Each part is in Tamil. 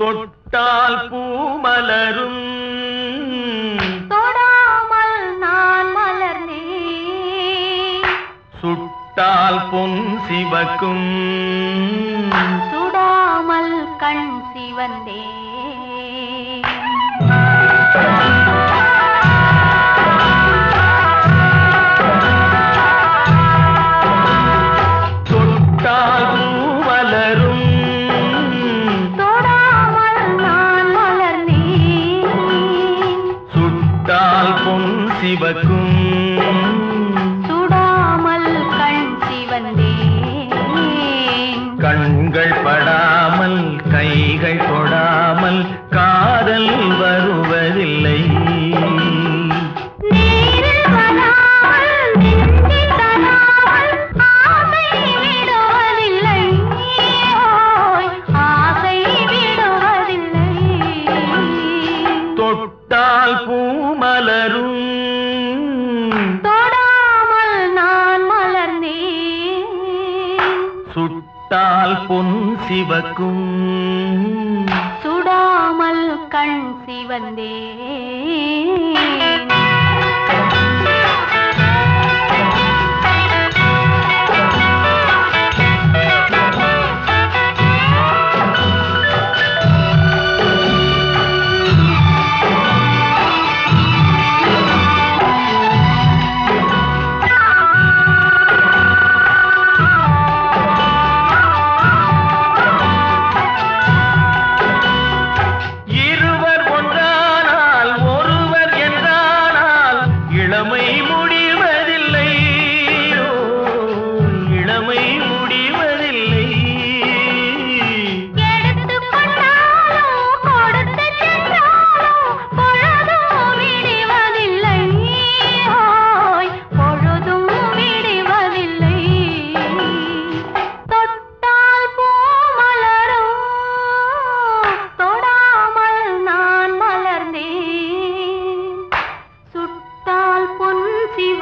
தொட்டால் பூமலரும். தொடாமல் நான் மலர்ந்தே சுட்டால் பொன் சிவக்கும். சுடாமல் கண் சிவந்தே சிவக்கும். சுட்டால் பொன் சிவக்கும். சுடாமல் கண் சிவந்தே.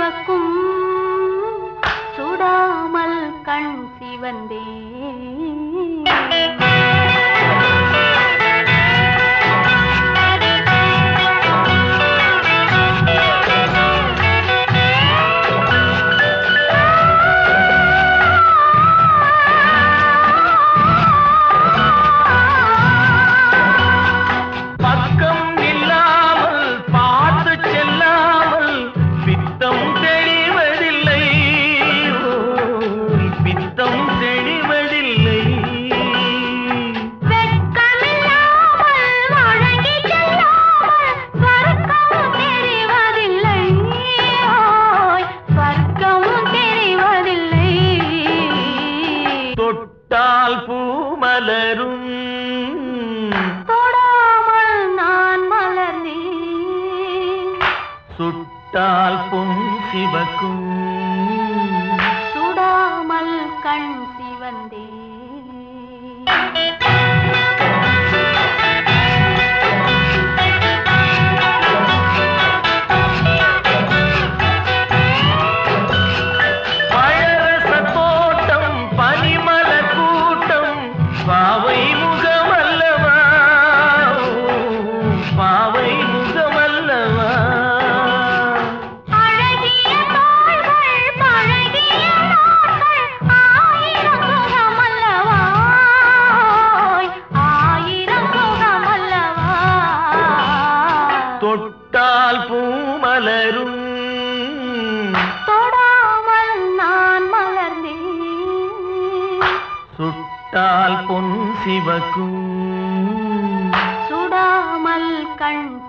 சுமக்கும் சுடாமல் கண் சிவந்தே. சிவக்கும். சுடாமல் கண்